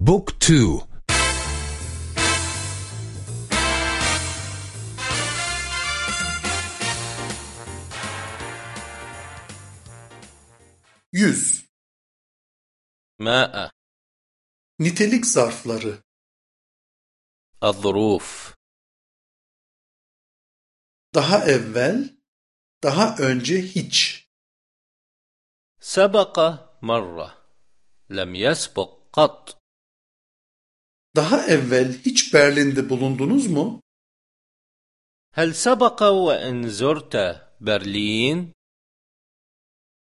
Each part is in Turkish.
بوك تو Yüz. ماء Nitelik zarfları. الظروف Daha evvel, daha önce hiç. سبق مرة لم يسبق قط Daha evvel hiç Berlin'de bulundunuz mu? هل سبق وأن زرت برلين؟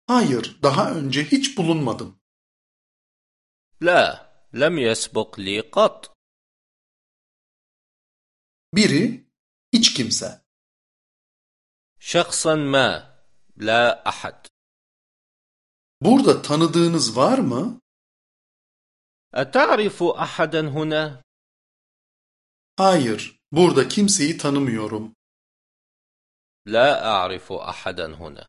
Hayır, daha önce hiç bulunmadım. لا لم يسبق لي قط Biri, hiç kimse. شخصا ما لا أحد Burada tanıdığınız var mı? أتعرف أحدا هنا؟ Hayır, burada kimseyi tanımıyorum. لا أعرف أحدا هنا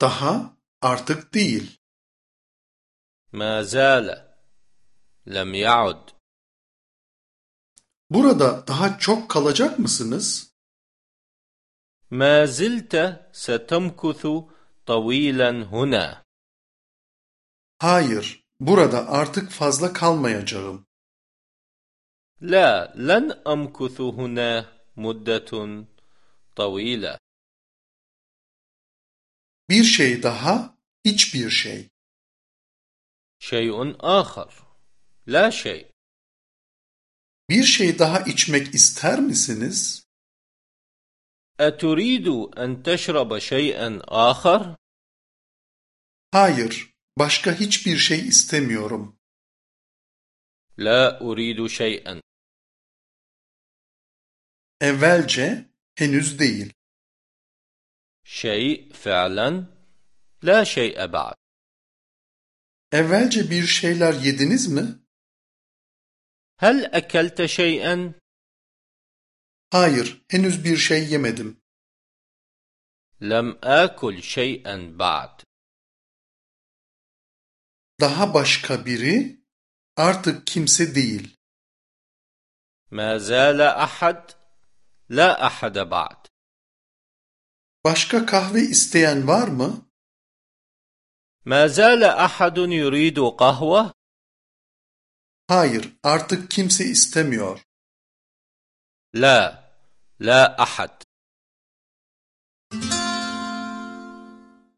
Daha, artık değil. ما زال لم يعد Burada daha çok kalacak mısınız? ما زلت ستمكث طويلا هنا Hayır, burada artık fazla kalmayacağım. لا لن أمكث هنا مدة طويلة Bir şey daha, hiçbir şey. شيء آخر لا شيء Bir şey daha içmek ister misiniz? أتريد أن تشرب شيئا آخر؟ Hayır, Başka hiçbir şey istemiyorum. La uridu şey'en. Evvelce henüz değil. Şey fe'len la şey'e ba'd. Evvelce bir şeyler yediniz mi? Hel ekelte şey'en? Hayır, henüz bir şey yemedim. Lem akul şey'en ba'd daha başka biri artık kimse değil. Ma zâle ahad la ahade ba'd. Başka kahve isteyen var mı? Ma zâle ahadun yuridu kahve? Hayır, artık kimse istemiyor. La, la ahad.